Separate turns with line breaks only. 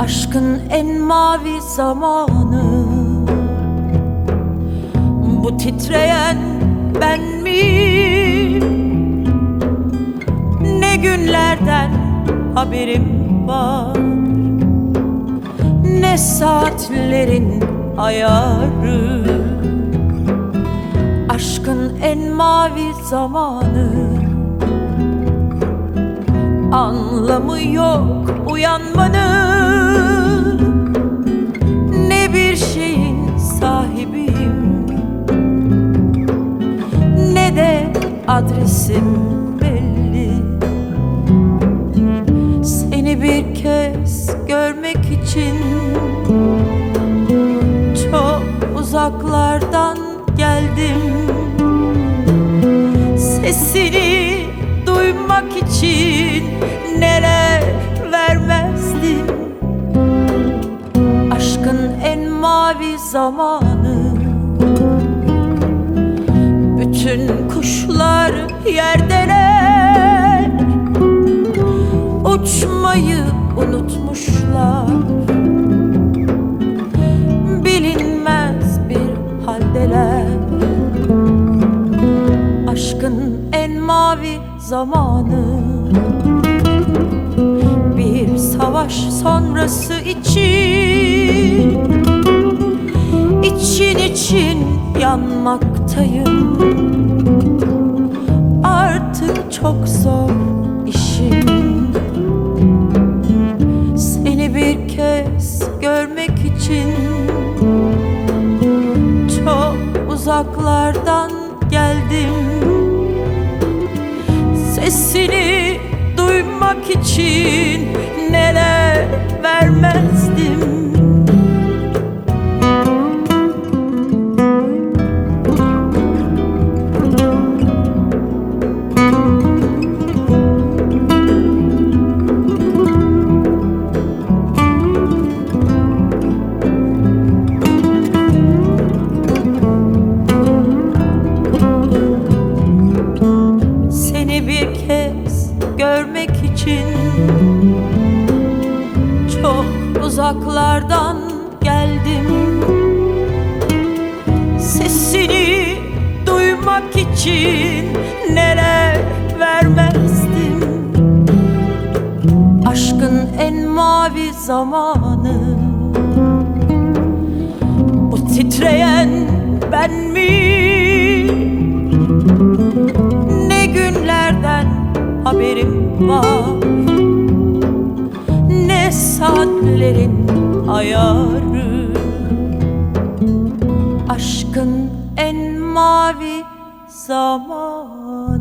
Aşkın en mavi zamanı. Bu titreyen ben mi? Ne günlerden haberim var? Ne saatlerin ayarı? Aşkın en mavi zamanı. Anlamı yok uyanmanın. Ne bir şeyin sahibiyim Ne de adresim belli. Seni bir kez görmek için Çok uzaklardan geldim. Sesini duymak için neler vermezdim? Aşkın en mavi zamanı. Bütün kuşlar yerdeler. Uçmayı unutmuşlar zamanı. Bir savaş sonrası için için için yanmaktayım. Artık çok zor işim. Seni bir kez görmek için Çok uzaklardan geldim Sesini duymak için neler vermezdim uzaklardan geldim. Sesini duymak için neler vermezdim? Aşkın en mavi zamanı. Bu titreyen ben mi? Ne günlerden haberim var Saatlerin ayarı. Aşkın en mavi zamanı